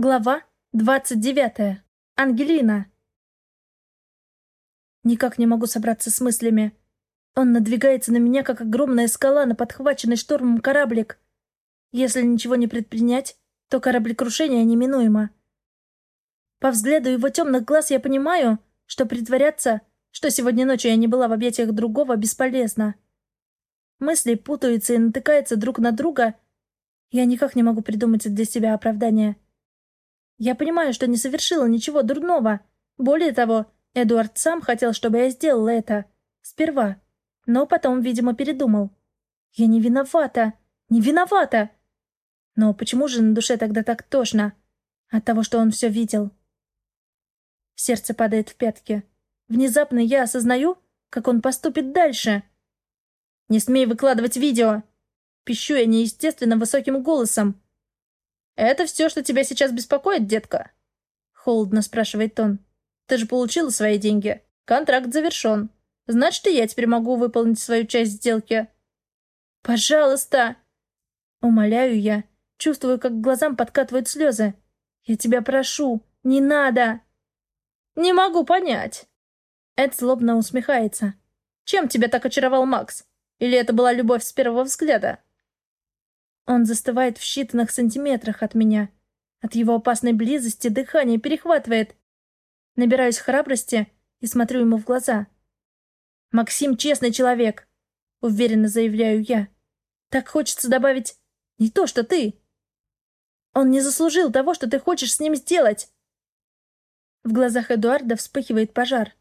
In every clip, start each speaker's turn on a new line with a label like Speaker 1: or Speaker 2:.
Speaker 1: Глава 29. Ангелина. Никак не могу собраться с мыслями. Он надвигается на меня, как огромная скала на подхваченный штормом кораблик. Если ничего не предпринять, то кораблекрушение неминуемо. По взгляду его темных глаз я понимаю, что притворяться, что сегодня ночью я не была в объятиях другого, бесполезно. Мысли путаются и натыкаются друг на друга. Я никак не могу придумать для себя оправдание. Я понимаю, что не совершила ничего дурного. Более того, Эдуард сам хотел, чтобы я сделала это. Сперва. Но потом, видимо, передумал. Я не виновата. Не виновата! Но почему же на душе тогда так тошно? От того, что он все видел. Сердце падает в пятки. Внезапно я осознаю, как он поступит дальше. «Не смей выкладывать видео!» Пищу я неестественно высоким голосом. «Это все, что тебя сейчас беспокоит, детка?» Холодно спрашивает он. «Ты же получила свои деньги. Контракт завершен. Значит, и я теперь могу выполнить свою часть сделки». «Пожалуйста!» Умоляю я. Чувствую, как к глазам подкатывают слезы. «Я тебя прошу, не надо!» «Не могу понять!» Эд злобно усмехается. «Чем тебя так очаровал Макс? Или это была любовь с первого взгляда?» Он застывает в считанных сантиметрах от меня. От его опасной близости дыхание перехватывает. Набираюсь храбрости и смотрю ему в глаза. «Максим честный человек», — уверенно заявляю я. «Так хочется добавить не то, что ты. Он не заслужил того, что ты хочешь с ним сделать». В глазах Эдуарда вспыхивает пожар.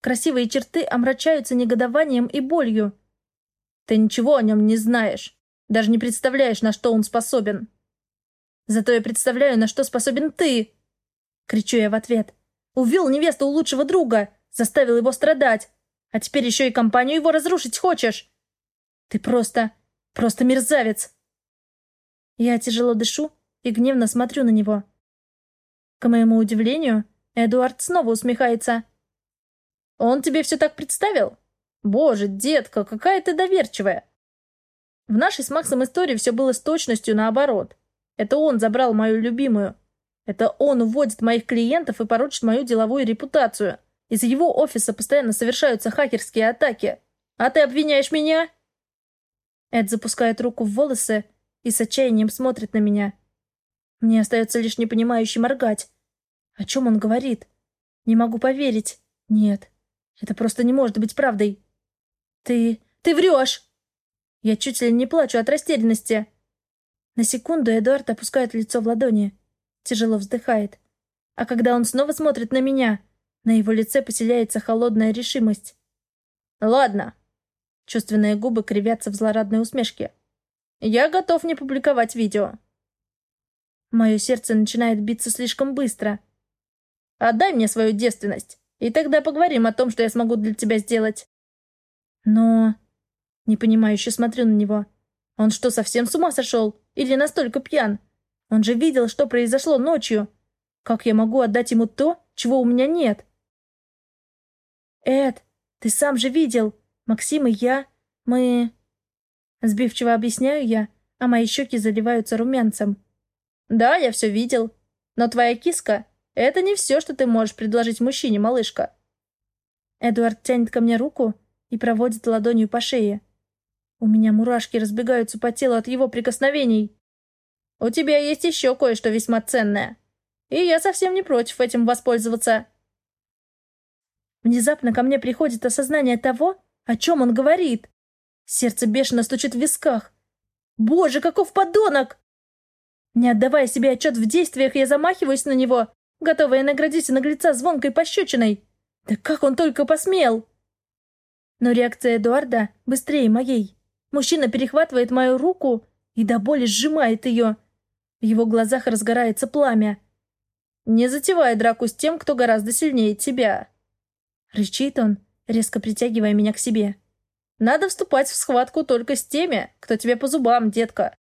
Speaker 1: Красивые черты омрачаются негодованием и болью. «Ты ничего о нем не знаешь. Даже не представляешь, на что он способен. Зато я представляю, на что способен ты!» Кричу я в ответ. «Увел невесту у лучшего друга! Заставил его страдать! А теперь еще и компанию его разрушить хочешь! Ты просто... просто мерзавец!» Я тяжело дышу и гневно смотрю на него. К моему удивлению, Эдуард снова усмехается. «Он тебе все так представил? Боже, детка, какая ты доверчивая! В нашей с Максом истории все было с точностью наоборот. Это он забрал мою любимую. Это он уводит моих клиентов и порочит мою деловую репутацию. Из его офиса постоянно совершаются хакерские атаки. А ты обвиняешь меня?» Эд запускает руку в волосы и с отчаянием смотрит на меня. Мне остается лишь непонимающе моргать. О чем он говорит? Не могу поверить. Нет, это просто не может быть правдой. «Ты... ты врешь!» Я чуть ли не плачу от растерянности. На секунду Эдуард опускает лицо в ладони. Тяжело вздыхает. А когда он снова смотрит на меня, на его лице поселяется холодная решимость. «Ладно». Чувственные губы кривятся в злорадной усмешке. «Я готов не публиковать видео». Мое сердце начинает биться слишком быстро. «Отдай мне свою девственность, и тогда поговорим о том, что я смогу для тебя сделать». «Но...» Непонимающе смотрю на него. Он что, совсем с ума сошел? Или настолько пьян? Он же видел, что произошло ночью. Как я могу отдать ему то, чего у меня нет? Эд, ты сам же видел. Максим и я, мы... Сбивчиво объясняю я, а мои щеки заливаются румянцем. Да, я все видел. Но твоя киска — это не все, что ты можешь предложить мужчине, малышка. Эдуард тянет ко мне руку и проводит ладонью по шее. У меня мурашки разбегаются по телу от его прикосновений. У тебя есть еще кое-что весьма ценное. И я совсем не против этим воспользоваться. Внезапно ко мне приходит осознание того, о чем он говорит. Сердце бешено стучит в висках. Боже, каков подонок! Не отдавая себе отчет в действиях, я замахиваюсь на него, готовая наградить наглеца звонкой пощечиной. Да как он только посмел! Но реакция Эдуарда быстрее моей. Мужчина перехватывает мою руку и до боли сжимает ее. В его глазах разгорается пламя. «Не затевай драку с тем, кто гораздо сильнее тебя!» Рычит он, резко притягивая меня к себе. «Надо вступать в схватку только с теми, кто тебе по зубам, детка!»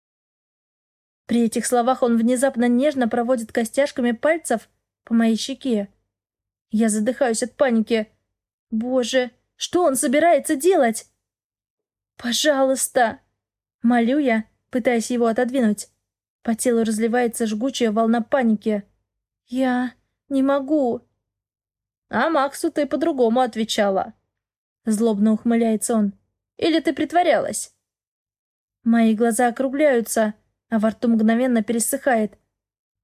Speaker 1: При этих словах он внезапно нежно проводит костяшками пальцев по моей щеке. Я задыхаюсь от паники. Боже, что он собирается делать? «Пожалуйста!» Молю я, пытаясь его отодвинуть. По телу разливается жгучая волна паники. Я не могу.
Speaker 2: А Максу ты по-другому отвечала. Злобно ухмыляется он. Или ты притворялась?
Speaker 1: Мои глаза округляются, а во рту мгновенно пересыхает.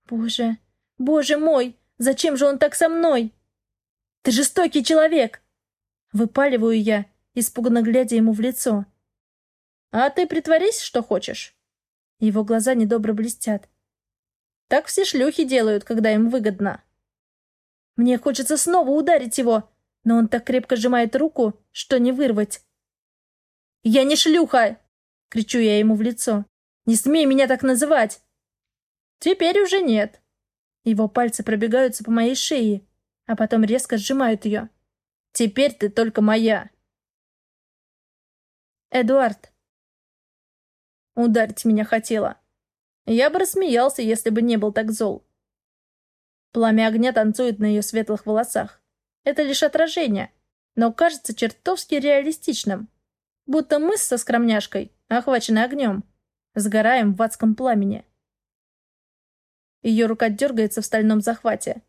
Speaker 1: Боже, боже мой, зачем же он так со мной? Ты жестокий человек! Выпаливаю я, испуганно глядя ему в лицо.
Speaker 2: А ты притворись, что хочешь.
Speaker 1: Его глаза недобро блестят.
Speaker 2: Так все шлюхи делают, когда им выгодно.
Speaker 1: Мне хочется снова ударить его, но он так крепко сжимает руку, что не вырвать. «Я не шлюха!» — кричу я ему в лицо. «Не смей меня так называть!»
Speaker 2: «Теперь уже нет».
Speaker 1: Его пальцы пробегаются по моей шее, а потом резко сжимают ее.
Speaker 2: «Теперь ты только моя!»
Speaker 1: «Эдуард!»
Speaker 2: Ударить меня хотела. Я бы рассмеялся, если бы не был так зол. Пламя огня танцует на ее светлых волосах. Это лишь отражение, но кажется чертовски реалистичным. Будто мы со скромняшкой, охваченной огнем, сгораем в адском пламени. Ее рука дергается в стальном захвате.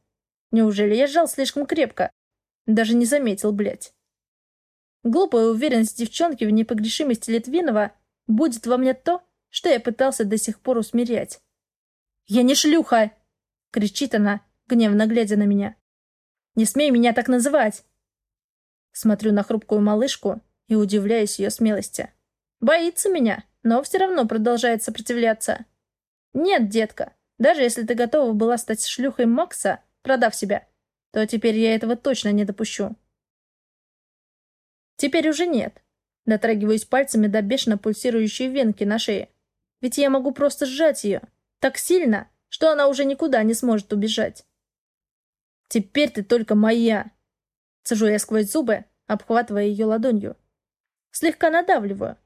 Speaker 2: Неужели я сжал слишком крепко? Даже не заметил, блядь. Глупая уверенность девчонки в непогрешимости Литвинова будет во мне то, что я пытался до сих пор усмирять. «Я не шлюха!» — кричит она, гневно глядя на меня. Не смей меня так называть!» Смотрю на хрупкую малышку и удивляюсь ее смелости. Боится меня, но все равно продолжает сопротивляться. «Нет, детка, даже если ты готова была стать шлюхой Макса, продав себя, то теперь я этого точно не допущу». Теперь уже нет. Дотрагиваюсь пальцами до бешено пульсирующей венки на шее. Ведь я могу просто сжать ее. Так сильно, что она уже никуда не сможет убежать. Теперь ты только моя!» Цежу я сквозь зубы, обхватывая ее ладонью. Слегка надавливаю,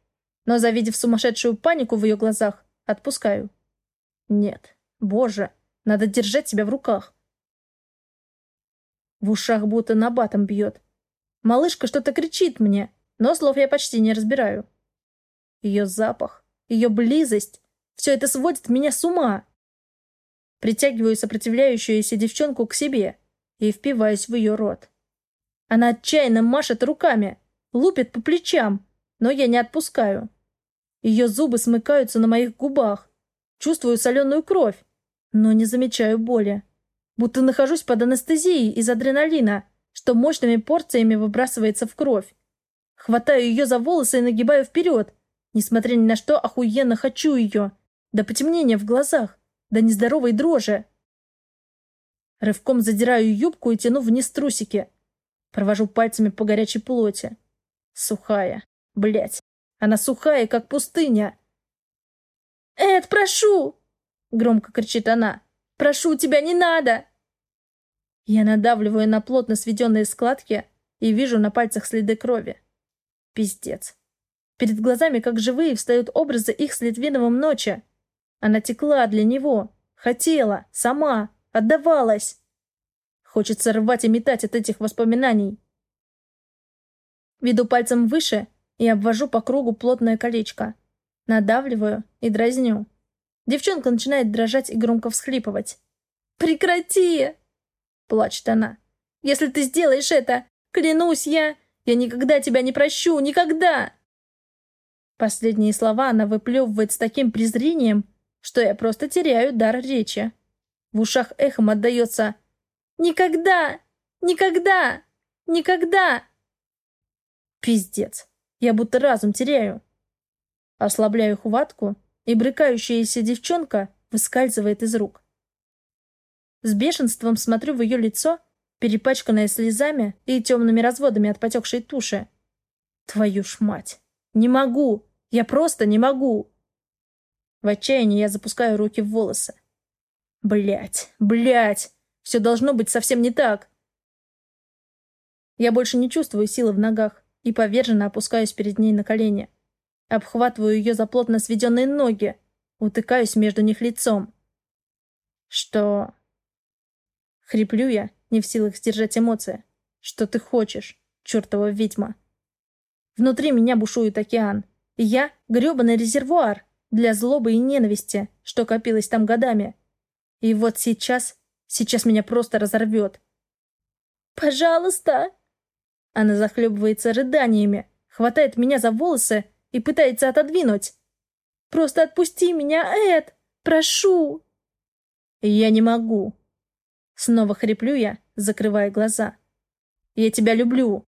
Speaker 2: но, завидев сумасшедшую панику в ее глазах, отпускаю. «Нет, боже, надо держать себя в руках!» В ушах будто набатом бьет. Малышка что-то кричит мне, но слов я почти не разбираю. Ее запах, ее близость — все это сводит меня с ума. Притягиваю сопротивляющуюся девчонку к себе — и впиваюсь в ее рот. Она отчаянно машет руками, лупит по плечам, но я не отпускаю. Ее зубы смыкаются на моих губах. Чувствую соленую кровь, но не замечаю боли. Будто нахожусь под анестезией из адреналина, что мощными порциями выбрасывается в кровь. Хватаю ее за волосы и нагибаю вперед. Несмотря ни на что, охуенно хочу ее. До потемнения в глазах, до нездоровой дрожи. Рывком задираю юбку и тяну вниз трусики. Провожу пальцами по горячей плоти. Сухая. Блять. Она сухая, как пустыня. «Эд, прошу!» — громко кричит она. «Прошу тебя, не надо!» Я надавливаю на плотно сведенные складки и вижу на пальцах следы крови. Пиздец. Перед глазами, как живые, встают образы их с Литвиновым ночи. Она текла для него. Хотела. Сама. Отдавалась. Хочется рвать и метать от этих воспоминаний. Веду пальцем выше и обвожу по кругу плотное колечко. Надавливаю и дразню. Девчонка начинает дрожать и громко всхлипывать. «Прекрати!» — плачет она. «Если ты сделаешь это, клянусь я, я никогда тебя не прощу, никогда!» Последние слова она выплевывает с таким презрением, что я просто теряю дар речи. В ушах эхом отдается «Никогда! Никогда! Никогда!» Пиздец. Я будто разум теряю. Ослабляю хватку, и брыкающаяся девчонка выскальзывает из рук. С бешенством смотрю в ее лицо, перепачканное слезами и темными разводами от потекшей туши. Твою ж мать! Не могу! Я просто не могу! В отчаянии я запускаю руки в волосы. Блять, блять, все должно быть совсем не так. Я больше не чувствую силы в ногах и поверженно опускаюсь перед ней на колени. Обхватываю ее за плотно сведенные ноги, утыкаюсь между них лицом. Что? Хриплю я, не в силах сдержать эмоции. Что ты хочешь, чертова ведьма? Внутри меня бушует океан, и я — гребаный резервуар для злобы и ненависти, что копилось там годами. И вот сейчас Сейчас меня просто разорвет.
Speaker 1: «Пожалуйста!»
Speaker 2: Она захлебывается рыданиями, хватает меня за волосы и пытается отодвинуть.
Speaker 1: «Просто отпусти меня, Эд! Прошу!»
Speaker 2: «Я не могу!» Снова хриплю я, закрывая глаза. «Я тебя люблю!»